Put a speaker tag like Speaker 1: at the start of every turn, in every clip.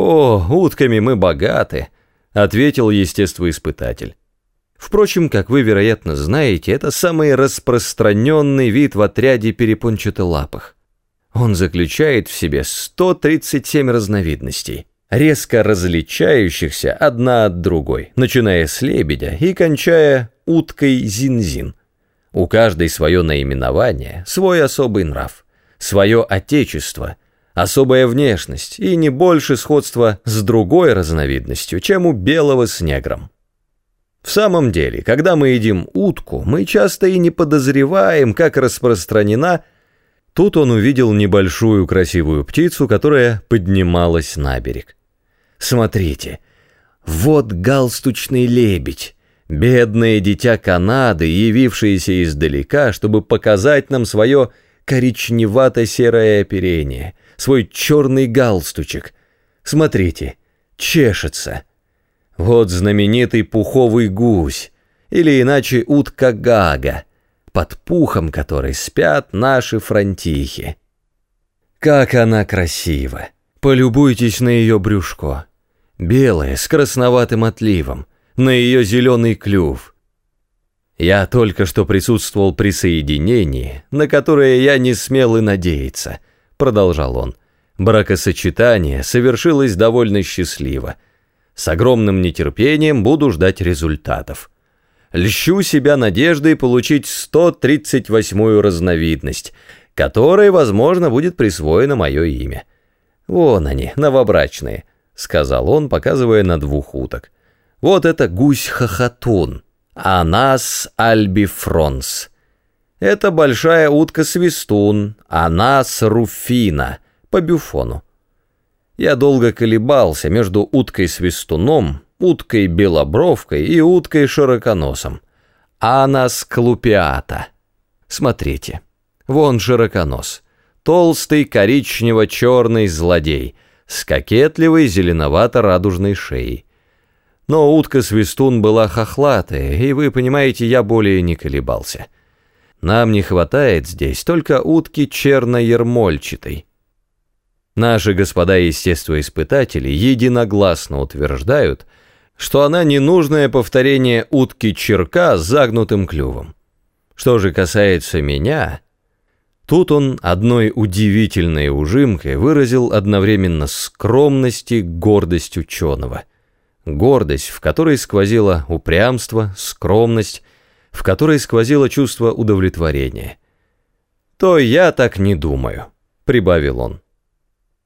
Speaker 1: «О, утками мы богаты», — ответил естествоиспытатель. Впрочем, как вы, вероятно, знаете, это самый распространенный вид в отряде перепончатолапых. Он заключает в себе 137 разновидностей, резко различающихся одна от другой, начиная с лебедя и кончая уткой зинзин. У каждой свое наименование, свой особый нрав, свое отечество, особая внешность и не больше сходства с другой разновидностью, чем у белого с негром. В самом деле, когда мы едим утку, мы часто и не подозреваем, как распространена Тут он увидел небольшую красивую птицу, которая поднималась на берег. Смотрите, вот галстучный лебедь, бедное дитя Канады, явившееся издалека, чтобы показать нам свое коричневато-серое оперение, свой черный галстучек. Смотрите, чешется. Вот знаменитый пуховый гусь, или иначе утка Гага, под пухом которой спят наши фронтихи. Как она красива! Полюбуйтесь на ее брюшко. Белое, с красноватым отливом, на ее зеленый клюв. Я только что присутствовал при соединении, на которое я не смел и надеяться, продолжал он. Бракосочетание совершилось довольно счастливо. С огромным нетерпением буду ждать результатов льщу себя надеждой получить 138-ю разновидность, которой, возможно, будет присвоено мое имя. Вон они, новобрачные, сказал он, показывая на двух уток. Вот это гусь-хохотун, анас альбифронс. Это большая утка-свистун, анас руфина, по бюфону. Я долго колебался между уткой-свистуном уткой белобровкой и уткой широконосом. Анас клупиата. Смотрите, вон широконос. Толстый коричнево-черный злодей с кокетливой зеленовато-радужной шеей. Но утка-свистун была хохлатая, и вы понимаете, я более не колебался. Нам не хватает здесь только утки черно-ермольчатой. Наши господа естествоиспытатели единогласно утверждают, что она ненужное повторение утки-черка с загнутым клювом. Что же касается меня, тут он одной удивительной ужимкой выразил одновременно скромность и гордость ученого. Гордость, в которой сквозило упрямство, скромность, в которой сквозило чувство удовлетворения. «То я так не думаю», — прибавил он.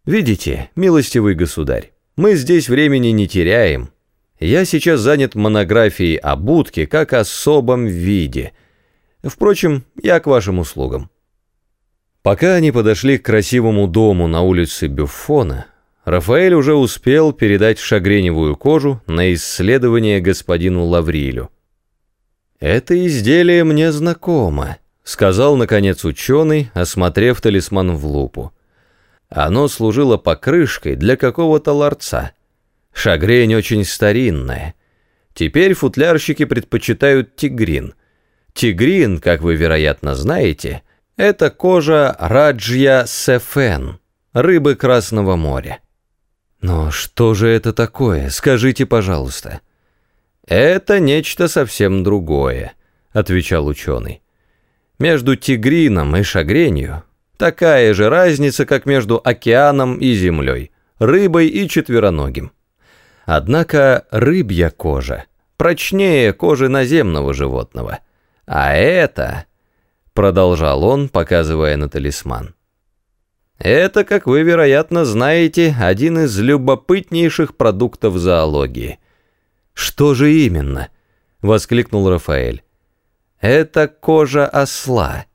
Speaker 1: «Видите, милостивый государь, мы здесь времени не теряем, я сейчас занят монографией о будке как особом виде. Впрочем, я к вашим услугам. Пока они подошли к красивому дому на улице Бюффона, Рафаэль уже успел передать шагреневую кожу на исследование господину Лаврилю. «Это изделие мне знакомо», — сказал, наконец, ученый, осмотрев талисман в лупу. «Оно служило покрышкой для какого-то ларца». Шагрень очень старинная. Теперь футлярщики предпочитают тигрин. Тигрин, как вы, вероятно, знаете, это кожа раджья сефен, рыбы Красного моря. Но что же это такое, скажите, пожалуйста. Это нечто совсем другое, отвечал ученый. Между тигрином и шагренью такая же разница, как между океаном и землей, рыбой и четвероногим. Однако рыбья кожа прочнее кожи наземного животного. А это, продолжал он, показывая на талисман, это, как вы, вероятно, знаете, один из любопытнейших продуктов зоологии. Что же именно? воскликнул Рафаэль. Это кожа осла.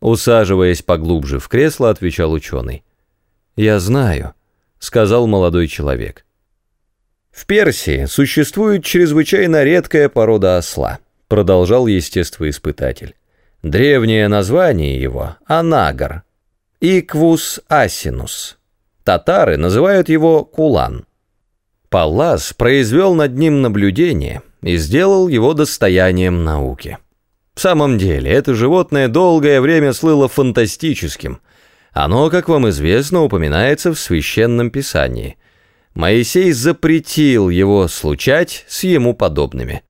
Speaker 1: Усаживаясь поглубже в кресло, отвечал ученый. Я знаю, сказал молодой человек. В Персии существует чрезвычайно редкая порода осла, продолжал естествоиспытатель. Древнее название его – анагар, иквус асинус. Татары называют его кулан. Паллас произвел над ним наблюдение и сделал его достоянием науки. В самом деле, это животное долгое время слыло фантастическим. Оно, как вам известно, упоминается в Священном Писании – Моисей запретил его случать с ему подобными.